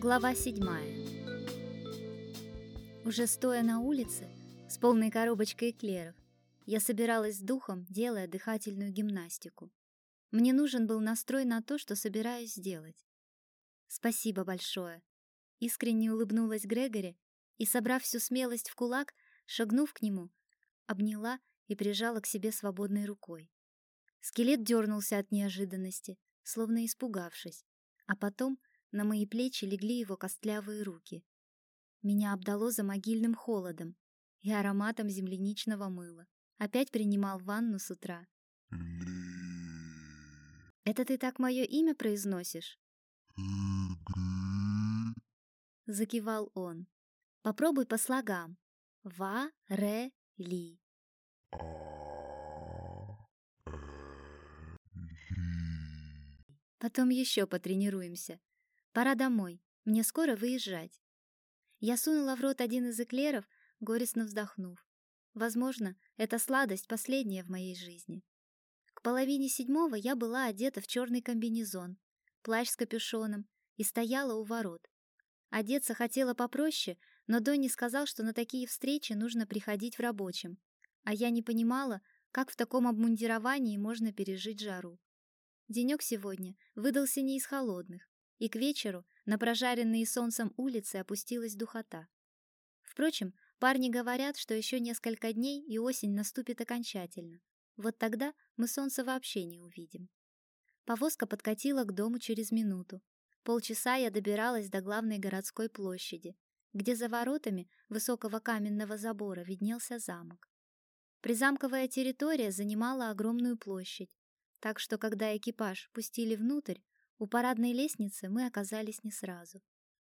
Глава седьмая. Уже стоя на улице, с полной коробочкой эклеров, я собиралась с духом, делая дыхательную гимнастику. Мне нужен был настрой на то, что собираюсь сделать. «Спасибо большое!» Искренне улыбнулась Грегори и, собрав всю смелость в кулак, шагнув к нему, обняла и прижала к себе свободной рукой. Скелет дернулся от неожиданности, словно испугавшись, а потом на мои плечи легли его костлявые руки. Меня обдало за могильным холодом и ароматом земляничного мыла. Опять принимал ванну с утра. «Это ты так мое имя произносишь?» Закивал он. «Попробуй по слогам. Ва-ре-ли». Потом еще потренируемся. Пора домой. Мне скоро выезжать. Я сунула в рот один из эклеров, горестно вздохнув. Возможно, эта сладость последняя в моей жизни. К половине седьмого я была одета в черный комбинезон, плащ с капюшоном и стояла у ворот. Одеться хотела попроще, но Донни сказал, что на такие встречи нужно приходить в рабочем, а я не понимала, как в таком обмундировании можно пережить жару. Денек сегодня выдался не из холодных, и к вечеру на прожаренные солнцем улицы опустилась духота. Впрочем, парни говорят, что еще несколько дней и осень наступит окончательно. Вот тогда мы солнце вообще не увидим. Повозка подкатила к дому через минуту. Полчаса я добиралась до главной городской площади, где за воротами высокого каменного забора виднелся замок. Призамковая территория занимала огромную площадь, так что, когда экипаж пустили внутрь, у парадной лестницы мы оказались не сразу.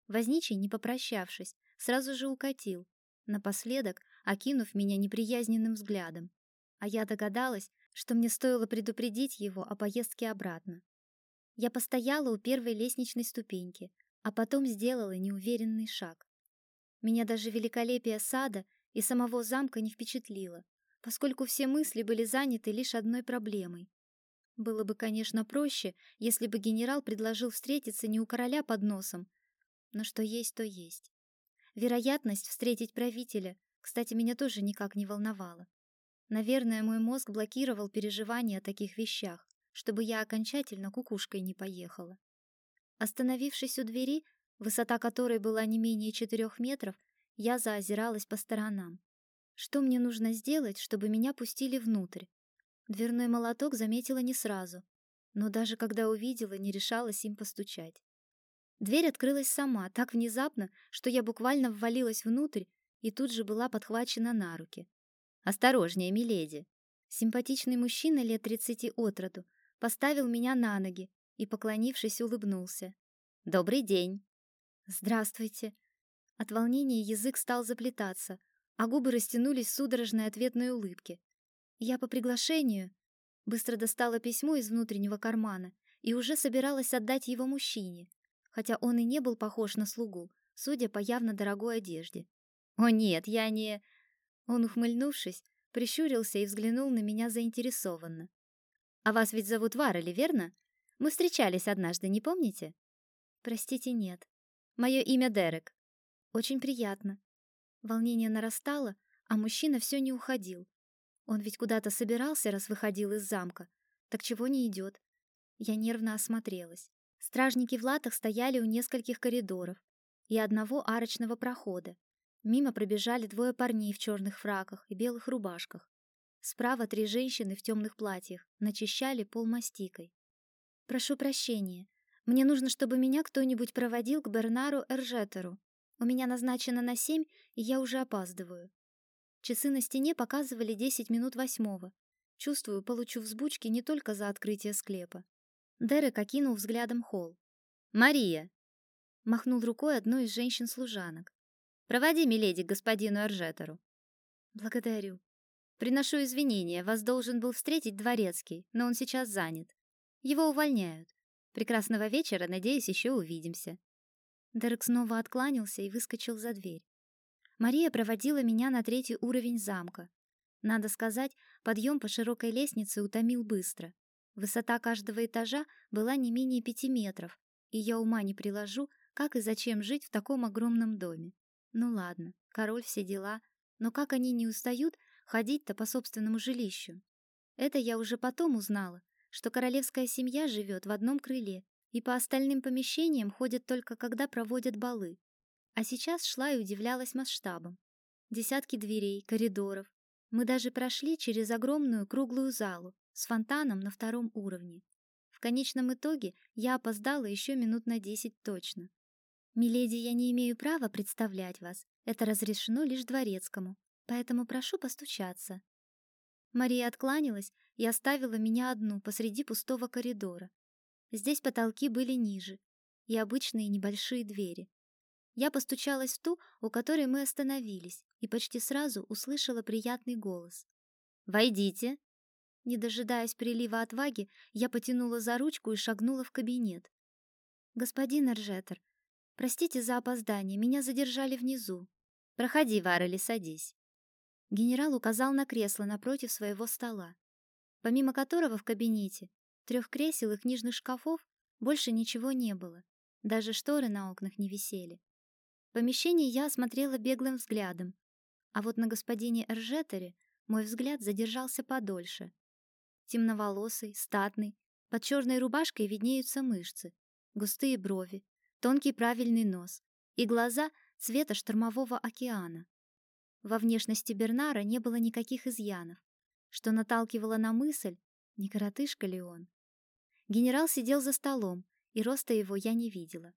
Возничий, не попрощавшись, сразу же укатил, напоследок окинув меня неприязненным взглядом. А я догадалась, что мне стоило предупредить его о поездке обратно. Я постояла у первой лестничной ступеньки, а потом сделала неуверенный шаг. Меня даже великолепие сада и самого замка не впечатлило, поскольку все мысли были заняты лишь одной проблемой было бы, конечно, проще, если бы генерал предложил встретиться не у короля под носом, но что есть, то есть. Вероятность встретить правителя, кстати, меня тоже никак не волновала. Наверное, мой мозг блокировал переживания о таких вещах, чтобы я окончательно кукушкой не поехала. Остановившись у двери, высота которой была не менее четырех метров, я заозиралась по сторонам. Что мне нужно сделать, чтобы меня пустили внутрь? Дверной молоток заметила не сразу, но даже когда увидела, не решалась им постучать. Дверь открылась сама, так внезапно, что я буквально ввалилась внутрь и тут же была подхвачена на руки. «Осторожнее, миледи!» Симпатичный мужчина лет тридцати от роду поставил меня на ноги и, поклонившись, улыбнулся. «Добрый день!» «Здравствуйте!» От волнения язык стал заплетаться, а губы растянулись в судорожной ответной улыбке. Я по приглашению быстро достала письмо из внутреннего кармана и уже собиралась отдать его мужчине, хотя он и не был похож на слугу, судя по явно дорогой одежде. «О нет, я не...» Он, ухмыльнувшись, прищурился и взглянул на меня заинтересованно. «А вас ведь зовут Варели, верно? Мы встречались однажды, не помните?» «Простите, нет. Мое имя Дерек. Очень приятно». Волнение нарастало, а мужчина все не уходил, он ведь куда-то собирался, раз выходил из замка. Так чего не идет? Я нервно осмотрелась. Стражники в латах стояли у нескольких коридоров и одного арочного прохода. Мимо пробежали двое парней в черных фраках и белых рубашках. Справа три женщины в темных платьях начищали пол мастикой. «Прошу прощения. Мне нужно, чтобы меня кто-нибудь проводил к Бернару Эржетеру. У меня назначено на семь, и я уже опаздываю». Часы на стене показывали 10 минут восьмого. Чувствую, получу взбучки не только за открытие склепа. Дерек окинул взглядом холл. «Мария!» Махнул рукой одной из женщин-служанок. «Проводи, миледи, к господину Эржетеру». «Благодарю. Приношу извинения, вас должен был встретить дворецкий, но он сейчас занят. Его увольняют. Прекрасного вечера, надеюсь, еще увидимся». Дерек снова откланялся и выскочил за дверь. Мария проводила меня на третий уровень замка. Надо сказать, подъем по широкой лестнице утомил быстро. Высота каждого этажа была не менее пяти метров, и я ума не приложу, как и зачем жить в таком огромном доме. Ну ладно, король все дела, но как они не устают ходить-то по собственному жилищу? Это я уже потом узнала, что королевская семья живет в одном крыле и по остальным помещениям ходят только когда проводят балы. А сейчас шла и удивлялась масштабам. Десятки дверей, коридоров. Мы даже прошли через огромную круглую залу с фонтаном на втором уровне. В конечном итоге я опоздала еще минут на десять точно. «Миледи, я не имею права представлять вас. Это разрешено лишь дворецкому, поэтому прошу постучаться». Мария откланялась и оставила меня одну посреди пустого коридора. Здесь потолки были ниже и обычные небольшие двери. Я постучалась в ту, у которой мы остановились, и почти сразу услышала приятный голос. «Войдите!» Не дожидаясь прилива отваги, я потянула за ручку и шагнула в кабинет. «Господин Эржетер, простите за опоздание, меня задержали внизу. Проходи, Варели, садись». Генерал указал на кресло напротив своего стола, помимо которого в кабинете, трех кресел и книжных шкафов, больше ничего не было. Даже шторы на окнах не висели. Помещение я осмотрела беглым взглядом, а вот на господине Эржетере мой взгляд задержался подольше. Темноволосый, статный, под черной рубашкой виднеются мышцы, густые брови, тонкий правильный нос и глаза цвета штормового океана. Во внешности Бернара не было никаких изъянов, что наталкивало на мысль, не коротышка ли он. Генерал сидел за столом, и роста его я не видела.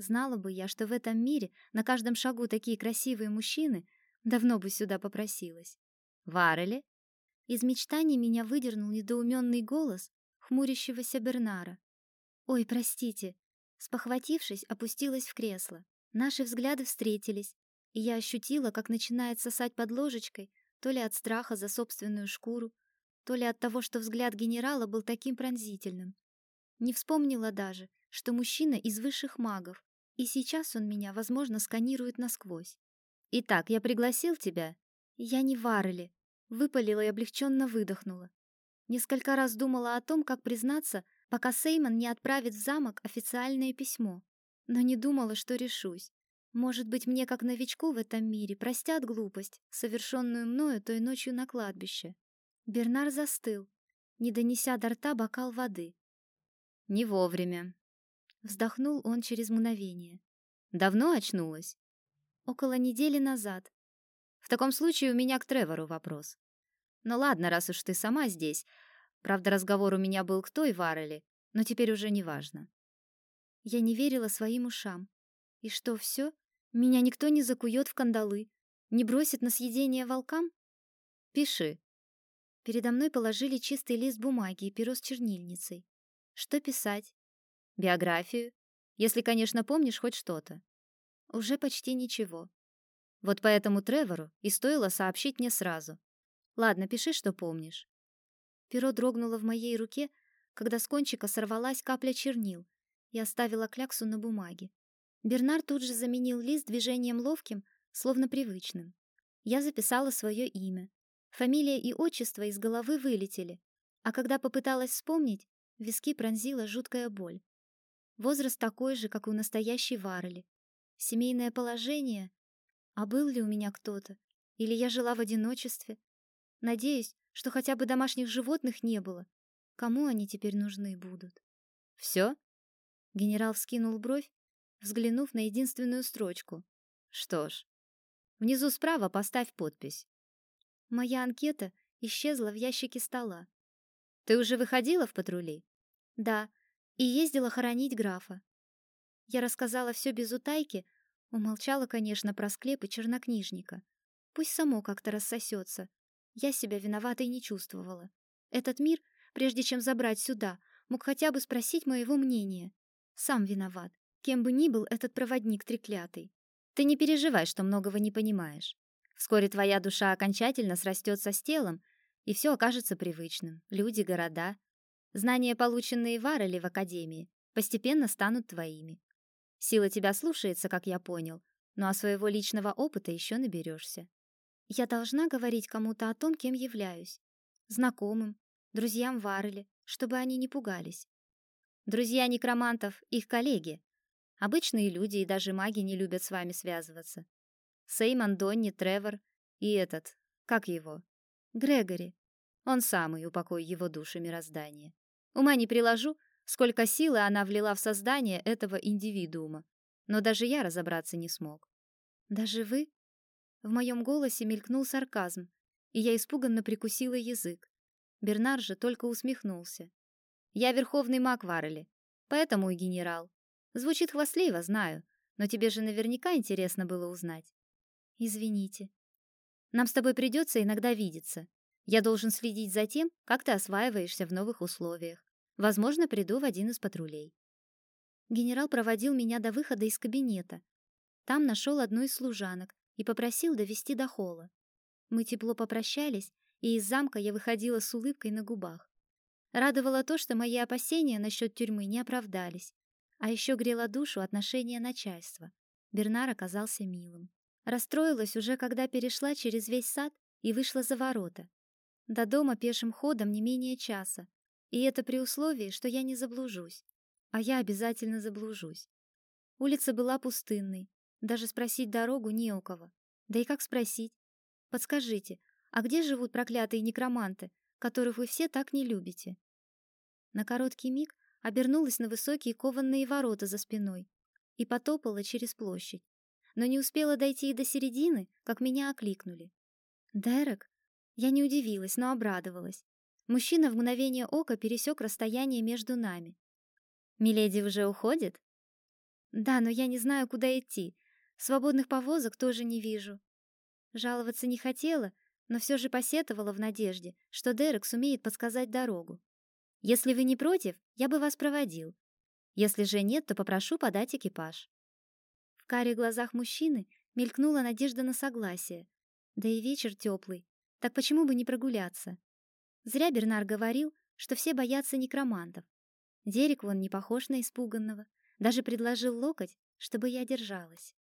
Знала бы я, что в этом мире на каждом шагу такие красивые мужчины, давно бы сюда попросилась. Варели? Из мечтаний меня выдернул недоуменный голос хмурящегося Бернара. Ой, простите. Спохватившись, опустилась в кресло. Наши взгляды встретились, и я ощутила, как начинает сосать под ложечкой, то ли от страха за собственную шкуру, то ли от того, что взгляд генерала был таким пронзительным. Не вспомнила даже, что мужчина из высших магов, и сейчас он меня, возможно, сканирует насквозь. «Итак, я пригласил тебя?» «Я не Варели», — выпалила и облегченно выдохнула. Несколько раз думала о том, как признаться, пока Сеймон не отправит в замок официальное письмо, но не думала, что решусь. Может быть, мне, как новичку в этом мире, простят глупость, совершенную мною той ночью на кладбище. Бернар застыл, не донеся до рта бокал воды. Не вовремя. Вздохнул он через мгновение. Давно очнулась? Около недели назад. В таком случае у меня к Тревору вопрос. Ну ладно, раз уж ты сама здесь. Правда, разговор у меня был к той Варели, но теперь уже не важно. Я не верила своим ушам. И что, все? Меня никто не закует в кандалы, не бросит на съедение волкам? Пиши. Передо мной положили чистый лист бумаги и перо с чернильницей. Что писать? Биографию, если, конечно, помнишь хоть что-то. Уже почти ничего. Вот поэтому Тревору и стоило сообщить мне сразу. Ладно, пиши, что помнишь. Перо дрогнуло в моей руке, когда с кончика сорвалась капля чернил и оставила кляксу на бумаге. Бернар тут же заменил лист движением ловким, словно привычным. Я записала свое имя. Фамилия и отчество из головы вылетели, а когда попыталась вспомнить, виски пронзила жуткая боль. Возраст такой же, как у настоящей Варели. Семейное положение. А был ли у меня кто-то? Или я жила в одиночестве? Надеюсь, что хотя бы домашних животных не было. Кому они теперь нужны будут? Все? Генерал вскинул бровь, взглянув на единственную строчку. Что ж, внизу справа поставь подпись. Моя анкета исчезла в ящике стола. Ты уже выходила в патрули? Да, и ездила хоронить графа. Я рассказала все без утайки, умолчала, конечно, про склеп и чернокнижника. Пусть само как-то рассосется. Я себя виноватой не чувствовала. Этот мир, прежде чем забрать сюда, мог хотя бы спросить моего мнения. Сам виноват кем бы ни был этот проводник треклятый. Ты не переживай, что многого не понимаешь. Вскоре твоя душа окончательно срастется с телом, и все окажется привычным. Люди, города. Знания, полученные в Ареле в Академии, постепенно станут твоими. Сила тебя слушается, как я понял, но а своего личного опыта еще наберешься. Я должна говорить кому-то о том, кем являюсь. Знакомым, друзьям в Ареле, чтобы они не пугались. Друзья некромантов — их коллеги, Обычные люди и даже маги не любят с вами связываться. Сеймон, Донни, Тревор и этот, как его? Грегори. Он самый, упокой его души мироздания. Ума не приложу, сколько силы она влила в создание этого индивидуума, но даже я разобраться не смог. Даже вы? В моем голосе мелькнул сарказм, и я испуганно прикусила язык. Бернар же только усмехнулся. Я верховный маг Варели, поэтому и генерал. Звучит хвастливо, знаю, но тебе же наверняка интересно было узнать. Извините. Нам с тобой придется иногда видеться. Я должен следить за тем, как ты осваиваешься в новых условиях. Возможно, приду в один из патрулей. Генерал проводил меня до выхода из кабинета. Там нашел одну из служанок и попросил довести до холла. Мы тепло попрощались, и из замка я выходила с улыбкой на губах. Радовало то, что мои опасения насчет тюрьмы не оправдались. А еще грело душу отношение начальства. Бернар оказался милым. Расстроилась уже, когда перешла через весь сад и вышла за ворота. До дома пешим ходом не менее часа, и это при условии, что я не заблужусь. А я обязательно заблужусь. Улица была пустынной, даже спросить дорогу не у кого. Да и как спросить? Подскажите, а где живут проклятые некроманты, которых вы все так не любите? На короткий миг обернулась на высокие кованные ворота за спиной и потопала через площадь но не успела дойти и до середины, как меня окликнули. «Дерек?» Я не удивилась, но обрадовалась. Мужчина в мгновение ока пересек расстояние между нами. «Миледи уже уходит?» «Да, но я не знаю, куда идти. Свободных повозок тоже не вижу». Жаловаться не хотела, но все же посетовала в надежде, что Дерек сумеет подсказать дорогу. «Если вы не против, я бы вас проводил. Если же нет, то попрошу подать экипаж» карих глазах мужчины мелькнула надежда на согласие. Да и вечер теплый, так почему бы не прогуляться? Зря Бернар говорил, что все боятся некромантов. Дерек вон не похож на испуганного, даже предложил локоть, чтобы я держалась.